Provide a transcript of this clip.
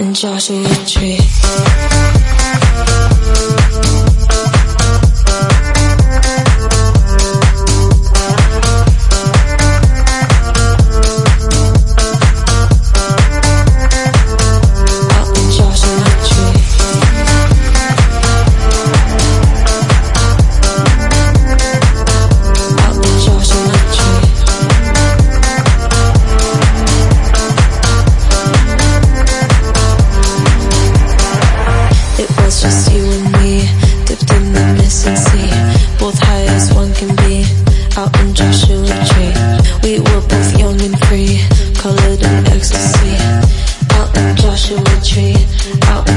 and Joshua Tree. Can be out in Joshua Tree. We were both young and free, colored in ecstasy. Out in Joshua Tree, out